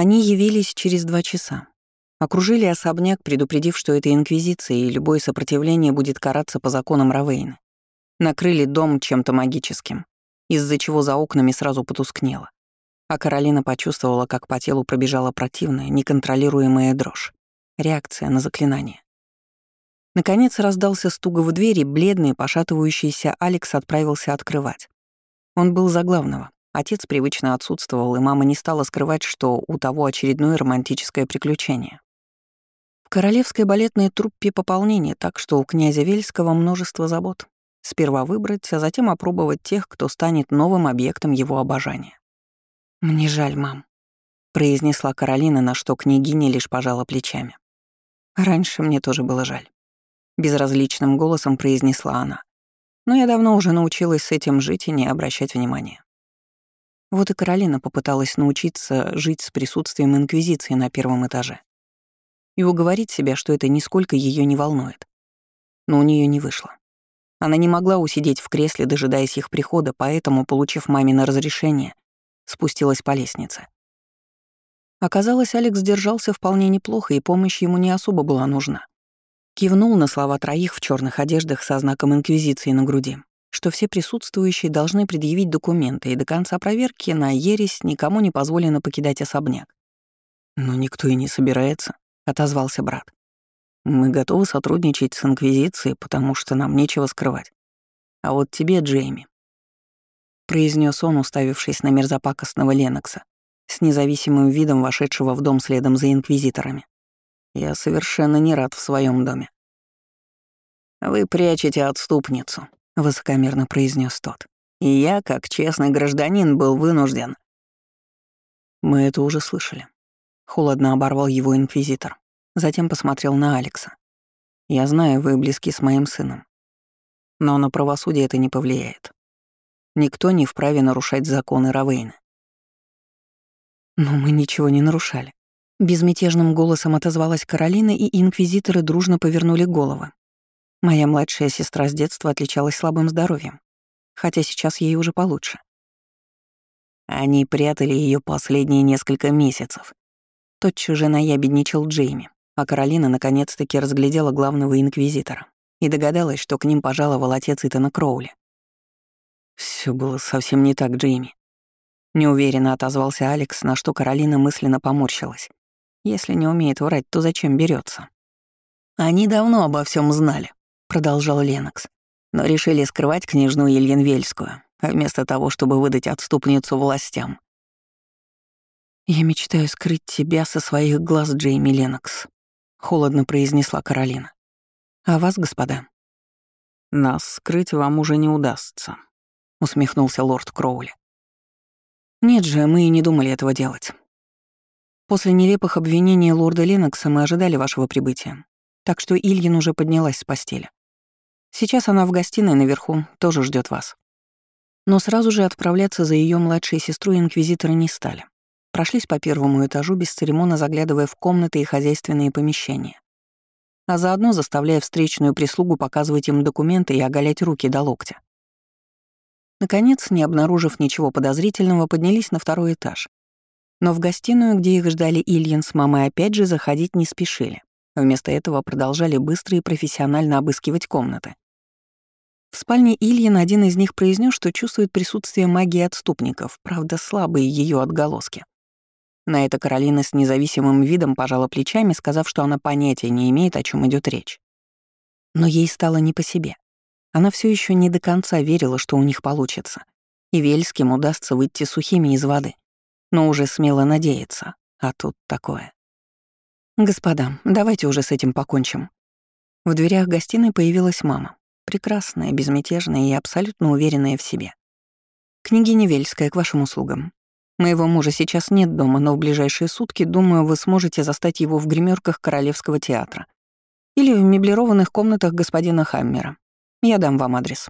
Они явились через два часа. Окружили особняк, предупредив, что это инквизиция, и любое сопротивление будет караться по законам Равейны. Накрыли дом чем-то магическим, из-за чего за окнами сразу потускнело. А Каролина почувствовала, как по телу пробежала противная, неконтролируемая дрожь. Реакция на заклинание. Наконец раздался стук в двери, бледный, пошатывающийся Алекс отправился открывать. Он был за главного. Отец привычно отсутствовал, и мама не стала скрывать, что у того очередное романтическое приключение. В королевской балетной труппе пополнение, так что у князя Вельского множество забот. Сперва выбрать, а затем опробовать тех, кто станет новым объектом его обожания. «Мне жаль, мам», — произнесла Каролина, на что княгиня лишь пожала плечами. «Раньше мне тоже было жаль». Безразличным голосом произнесла она. Но я давно уже научилась с этим жить и не обращать внимания. Вот и Каролина попыталась научиться жить с присутствием Инквизиции на первом этаже. И уговорить себя, что это нисколько ее не волнует. Но у нее не вышло. Она не могла усидеть в кресле, дожидаясь их прихода, поэтому, получив мамино разрешение, спустилась по лестнице. Оказалось, Алекс держался вполне неплохо, и помощь ему не особо была нужна. Кивнул на слова троих в черных одеждах со знаком Инквизиции на груди, что все присутствующие должны предъявить документы, и до конца проверки на ересь никому не позволено покидать особняк. «Но никто и не собирается», — отозвался брат. Мы готовы сотрудничать с Инквизицией, потому что нам нечего скрывать. А вот тебе, Джейми, произнес он, уставившись на мерзопакостного Ленокса, с независимым видом вошедшего в дом следом за инквизиторами. Я совершенно не рад в своем доме. Вы прячете отступницу, высокомерно произнес тот. И я, как честный гражданин, был вынужден. Мы это уже слышали. Холодно оборвал его инквизитор. Затем посмотрел на Алекса. «Я знаю, вы близки с моим сыном. Но на правосудие это не повлияет. Никто не вправе нарушать законы Равейны». «Но мы ничего не нарушали». Безмятежным голосом отозвалась Каролина, и инквизиторы дружно повернули головы. Моя младшая сестра с детства отличалась слабым здоровьем, хотя сейчас ей уже получше. Они прятали ее последние несколько месяцев. Тотчас же наябедничал Джейми а Каролина наконец-таки разглядела главного инквизитора и догадалась, что к ним пожаловал отец Итана Кроули. Все было совсем не так, Джейми. Неуверенно отозвался Алекс, на что Каролина мысленно поморщилась. Если не умеет врать, то зачем берется? Они давно обо всем знали, продолжал Ленокс, но решили скрывать княжну Ельенвельскую, вместо того, чтобы выдать отступницу властям. Я мечтаю скрыть тебя со своих глаз, Джейми Ленокс, холодно произнесла Каролина. А вас, господа? Нас скрыть вам уже не удастся, усмехнулся лорд Кроули. Нет же, мы и не думали этого делать. После нелепых обвинений лорда Ленокса мы ожидали вашего прибытия, так что Ильин уже поднялась с постели. Сейчас она в гостиной наверху, тоже ждет вас. Но сразу же отправляться за ее младшей сестрой инквизиторы не стали. Прошлись по первому этажу, без церемона заглядывая в комнаты и хозяйственные помещения. А заодно заставляя встречную прислугу показывать им документы и оголять руки до локтя. Наконец, не обнаружив ничего подозрительного, поднялись на второй этаж. Но в гостиную, где их ждали Ильин с мамой, опять же заходить не спешили. Вместо этого продолжали быстро и профессионально обыскивать комнаты. В спальне Ильин один из них произнес, что чувствует присутствие магии отступников, правда, слабые ее отголоски. На это Каролина с независимым видом пожала плечами, сказав, что она понятия не имеет, о чем идет речь. Но ей стало не по себе. Она все еще не до конца верила, что у них получится. И Вельским удастся выйти сухими из воды. Но уже смело надеяться. А тут такое. «Господа, давайте уже с этим покончим». В дверях гостиной появилась мама. Прекрасная, безмятежная и абсолютно уверенная в себе. «Княгиня Вельская, к вашим услугам. Моего мужа сейчас нет дома, но в ближайшие сутки, думаю, вы сможете застать его в гримерках Королевского театра. Или в меблированных комнатах господина Хаммера. Я дам вам адрес.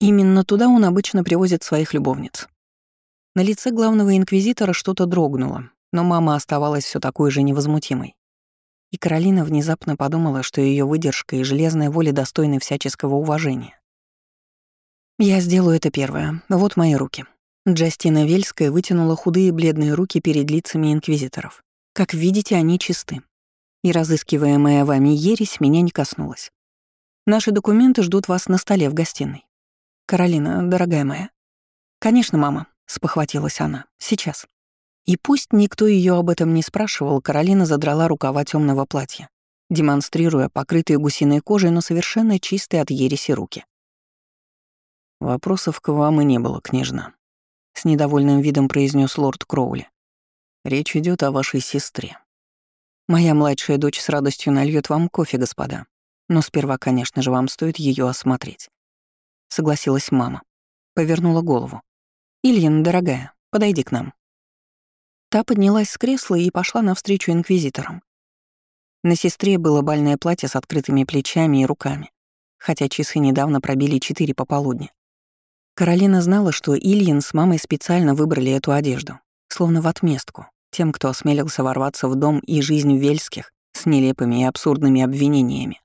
Именно туда он обычно привозит своих любовниц. На лице главного инквизитора что-то дрогнуло, но мама оставалась все такой же невозмутимой. И Каролина внезапно подумала, что ее выдержка и железная воля достойны всяческого уважения. «Я сделаю это первое. Вот мои руки. Джастина Вельская вытянула худые бледные руки перед лицами инквизиторов. Как видите, они чисты. И разыскиваемая вами ересь меня не коснулась. Наши документы ждут вас на столе в гостиной. Каролина, дорогая моя. Конечно, мама, спохватилась она. Сейчас. И пусть никто ее об этом не спрашивал, Каролина задрала рукава темного платья, демонстрируя покрытые гусиной кожей, но совершенно чистые от ереси руки. «Вопросов к вам и не было, княжна», — с недовольным видом произнес лорд Кроули. «Речь идет о вашей сестре». «Моя младшая дочь с радостью нальет вам кофе, господа. Но сперва, конечно же, вам стоит ее осмотреть». Согласилась мама. Повернула голову. «Ильин, дорогая, подойди к нам». Та поднялась с кресла и пошла навстречу инквизиторам. На сестре было бальное платье с открытыми плечами и руками, хотя часы недавно пробили четыре пополудни. Каролина знала, что Ильин с мамой специально выбрали эту одежду, словно в отместку, тем, кто осмелился ворваться в дом и жизнь Вельских с нелепыми и абсурдными обвинениями.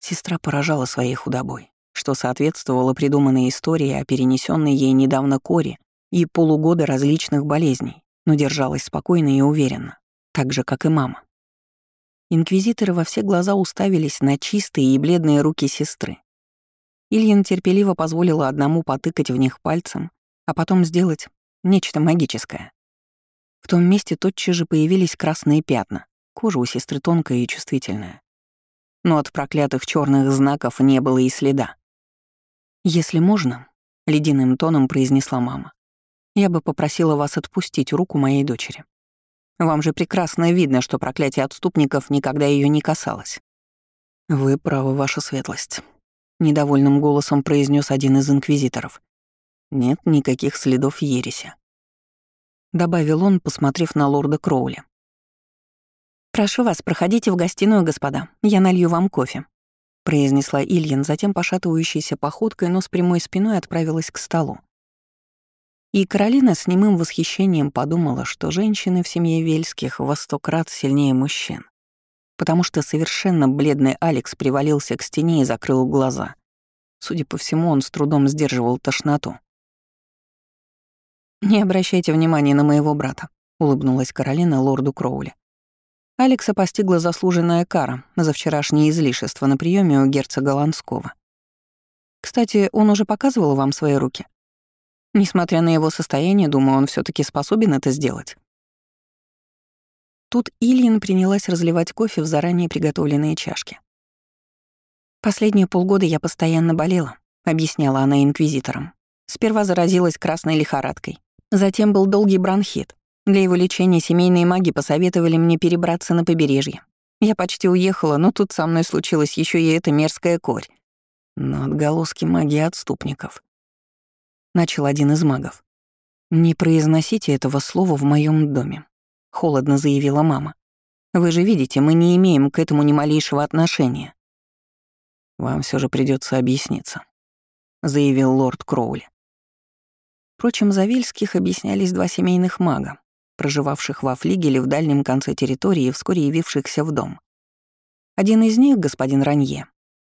Сестра поражала своей худобой, что соответствовало придуманной истории о перенесенной ей недавно коре и полугода различных болезней, но держалась спокойно и уверенно, так же, как и мама. Инквизиторы во все глаза уставились на чистые и бледные руки сестры. Ильин терпеливо позволила одному потыкать в них пальцем, а потом сделать нечто магическое. В том месте тотчас же появились красные пятна, кожа у сестры тонкая и чувствительная. Но от проклятых черных знаков не было и следа. «Если можно», — ледяным тоном произнесла мама, я бы попросила вас отпустить руку моей дочери. Вам же прекрасно видно, что проклятие отступников никогда ее не касалось». «Вы правы, ваша светлость», — недовольным голосом произнес один из инквизиторов. «Нет никаких следов ереси», — добавил он, посмотрев на лорда Кроули. «Прошу вас, проходите в гостиную, господа. Я налью вам кофе», — произнесла Ильин, затем пошатывающейся походкой, но с прямой спиной отправилась к столу. И Каролина с немым восхищением подумала, что женщины в семье Вельских во сто крат сильнее мужчин, потому что совершенно бледный Алекс привалился к стене и закрыл глаза. Судя по всему, он с трудом сдерживал тошноту. «Не обращайте внимания на моего брата», — улыбнулась Каролина лорду Кроули. Алекса постигла заслуженная кара за вчерашнее излишество на приеме у герцога Ланского. «Кстати, он уже показывал вам свои руки?» Несмотря на его состояние, думаю, он все таки способен это сделать. Тут Ильин принялась разливать кофе в заранее приготовленные чашки. «Последние полгода я постоянно болела», — объясняла она инквизиторам. Сперва заразилась красной лихорадкой. Затем был долгий бронхит. Для его лечения семейные маги посоветовали мне перебраться на побережье. Я почти уехала, но тут со мной случилась еще и эта мерзкая корь. Но отголоски магии отступников начал один из магов. «Не произносите этого слова в моем доме», — холодно заявила мама. «Вы же видите, мы не имеем к этому ни малейшего отношения». «Вам все же придется объясниться», — заявил лорд Кроули. Впрочем, за Вильских объяснялись два семейных мага, проживавших во флигеле в дальнем конце территории и вскоре явившихся в дом. Один из них, господин Ранье,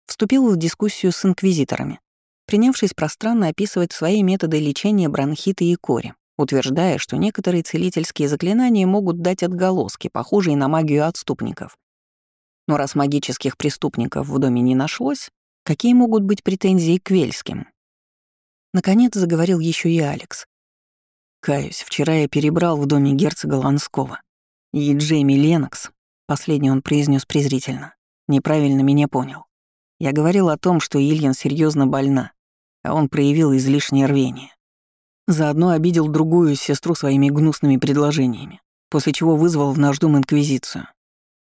вступил в дискуссию с инквизиторами, принявшись пространно описывать свои методы лечения бронхита и кори, утверждая, что некоторые целительские заклинания могут дать отголоски, похожие на магию отступников. Но раз магических преступников в доме не нашлось, какие могут быть претензии к Вельским? Наконец заговорил еще и Алекс. Каюсь, вчера я перебрал в доме герцога Ланского. И Джейми Ленокс, последний он произнес презрительно, неправильно меня понял. Я говорил о том, что Ильян серьезно больна, а он проявил излишнее рвение. Заодно обидел другую сестру своими гнусными предложениями, после чего вызвал в наш дом Инквизицию.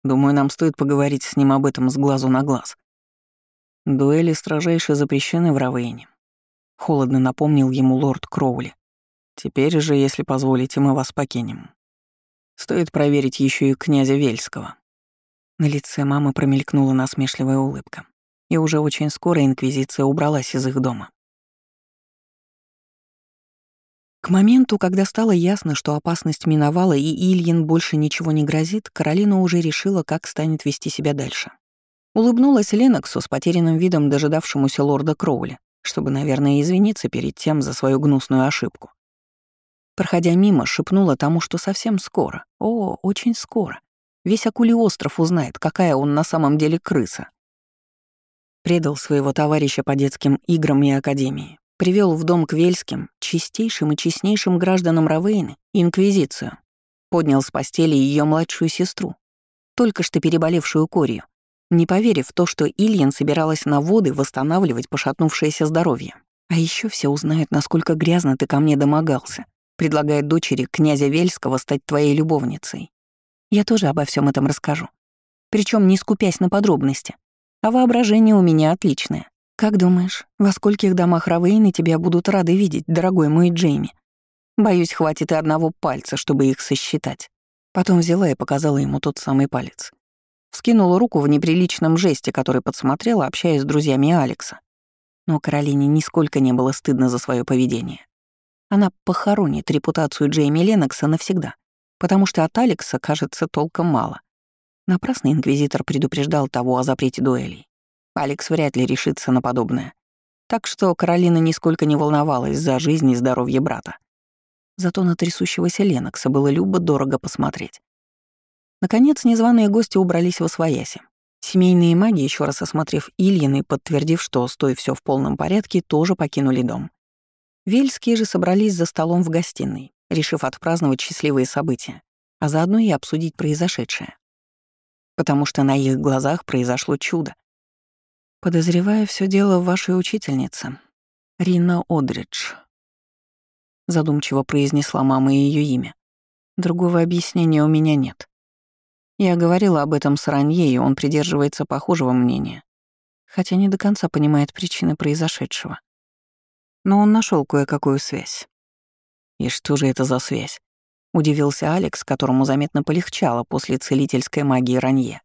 Думаю, нам стоит поговорить с ним об этом с глазу на глаз. Дуэли строжайше запрещены в Равейне. Холодно напомнил ему лорд Кроули. Теперь же, если позволите, мы вас покинем. Стоит проверить еще и князя Вельского. На лице мамы промелькнула насмешливая улыбка, и уже очень скоро Инквизиция убралась из их дома. К моменту, когда стало ясно, что опасность миновала и Ильин больше ничего не грозит, Каролина уже решила, как станет вести себя дальше. Улыбнулась Леноксу с потерянным видом дожидавшемуся лорда Кроули, чтобы, наверное, извиниться перед тем за свою гнусную ошибку. Проходя мимо, шепнула тому, что совсем скоро, о, очень скоро, весь Акулий остров узнает, какая он на самом деле крыса. Предал своего товарища по детским играм и академии, привел в дом к Вельским, чистейшим и честнейшим гражданам Равейны, инквизицию, поднял с постели ее младшую сестру, только что переболевшую корью, не поверив в то, что Ильин собиралась на воды восстанавливать пошатнувшееся здоровье. А еще все узнают, насколько грязно ты ко мне домогался, предлагая дочери князя Вельского стать твоей любовницей. Я тоже обо всем этом расскажу. Причем не скупясь на подробности. А воображение у меня отличное. Как думаешь, во скольких домах Равейны тебя будут рады видеть, дорогой мой Джейми? Боюсь, хватит и одного пальца, чтобы их сосчитать. Потом взяла и показала ему тот самый палец. Вскинула руку в неприличном жесте, который подсмотрела, общаясь с друзьями Алекса. Но Каролине нисколько не было стыдно за свое поведение. Она похоронит репутацию Джейми Ленокса навсегда, потому что от Алекса, кажется, толком мало. Напрасно инквизитор предупреждал того о запрете дуэлей. Алекс вряд ли решится на подобное. Так что Каролина нисколько не волновалась за жизнь и здоровье брата. Зато на трясущегося Ленокса было любо-дорого посмотреть. Наконец, незваные гости убрались во свояси. Семейные маги, еще раз осмотрев Ильин и подтвердив, что стоит все в полном порядке, тоже покинули дом. Вельские же собрались за столом в гостиной, решив отпраздновать счастливые события, а заодно и обсудить произошедшее. Потому что на их глазах произошло чудо. Подозревая все дело в вашей учительнице, Рина Одридж. Задумчиво произнесла мама ее имя. Другого объяснения у меня нет. Я говорила об этом с Ранье, и он придерживается похожего мнения, хотя не до конца понимает причины произошедшего. Но он нашел кое-какую связь. «И что же это за связь?» — удивился Алекс, которому заметно полегчало после целительской магии Ранье.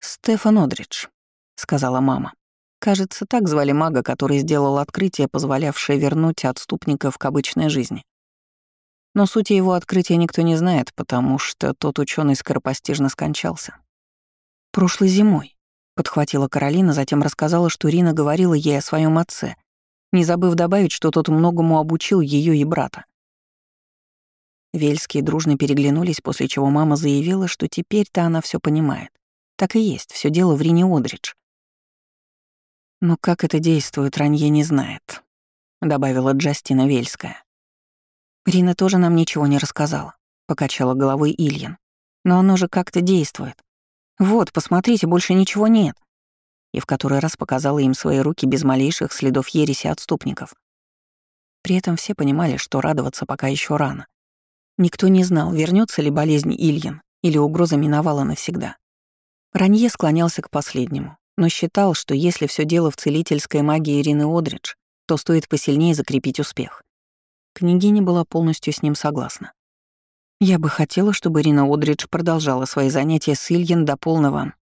«Стефан Одридж», — сказала мама. Кажется, так звали мага, который сделал открытие, позволявшее вернуть отступников к обычной жизни. Но сути его открытия никто не знает, потому что тот ученый скоропостижно скончался. «Прошлой зимой», — подхватила Каролина, затем рассказала, что Рина говорила ей о своем отце, не забыв добавить, что тот многому обучил ее и брата. Вельские дружно переглянулись, после чего мама заявила, что теперь-то она все понимает. Так и есть, все дело в Рине Одридж. «Но как это действует, Ранье не знает», — добавила Джастина Вельская. Рина тоже нам ничего не рассказала, покачала головой Ильин. Но оно же как-то действует. Вот, посмотрите, больше ничего нет. И в который раз показала им свои руки без малейших следов ереси отступников. При этом все понимали, что радоваться пока еще рано. Никто не знал, вернется ли болезнь Ильин или угроза миновала навсегда. Ранье склонялся к последнему, но считал, что если все дело в целительской магии Ирины Одридж, то стоит посильнее закрепить успех. Княгиня была полностью с ним согласна. Я бы хотела, чтобы Рина Одридж продолжала свои занятия с Ильин до полного,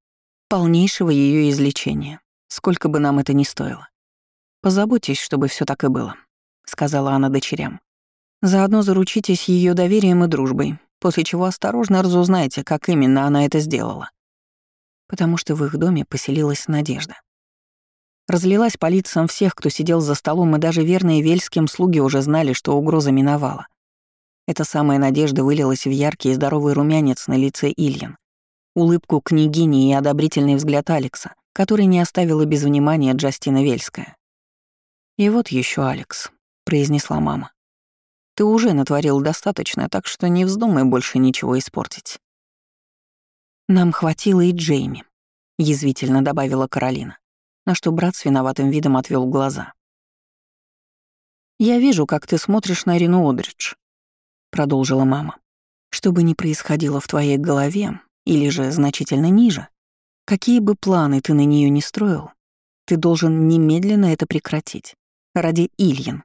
полнейшего ее излечения, сколько бы нам это ни стоило. Позаботьтесь, чтобы все так и было, сказала она дочерям. Заодно заручитесь ее доверием и дружбой, после чего осторожно разузнайте, как именно она это сделала. Потому что в их доме поселилась надежда разлилась по лицам всех, кто сидел за столом, и даже верные вельским слуги уже знали, что угроза миновала. Эта самая надежда вылилась в яркий и здоровый румянец на лице Ильин, улыбку княгини и одобрительный взгляд Алекса, который не оставила без внимания Джастина Вельская. «И вот еще Алекс», — произнесла мама. «Ты уже натворил достаточно, так что не вздумай больше ничего испортить». «Нам хватило и Джейми», — язвительно добавила Каролина на что брат с виноватым видом отвел глаза. «Я вижу, как ты смотришь на Рину Одридж», — продолжила мама. «Что бы ни происходило в твоей голове, или же значительно ниже, какие бы планы ты на нее не строил, ты должен немедленно это прекратить. Ради Ильин».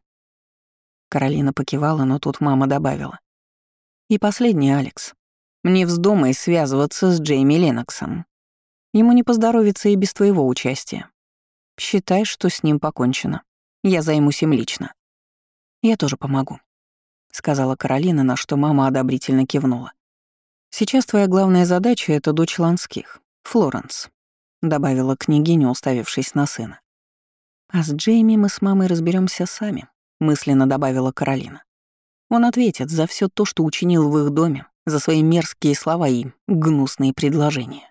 Каролина покивала, но тут мама добавила. «И последний, Алекс. Не вздумай связываться с Джейми Леноксом. Ему не поздоровится и без твоего участия. Считай, что с ним покончено. Я займусь им лично. Я тоже помогу», — сказала Каролина, на что мама одобрительно кивнула. «Сейчас твоя главная задача — это дочь Ланских, Флоренс», — добавила княгиня, уставившись на сына. «А с Джейми мы с мамой разберемся сами», — мысленно добавила Каролина. «Он ответит за все то, что учинил в их доме, за свои мерзкие слова и гнусные предложения».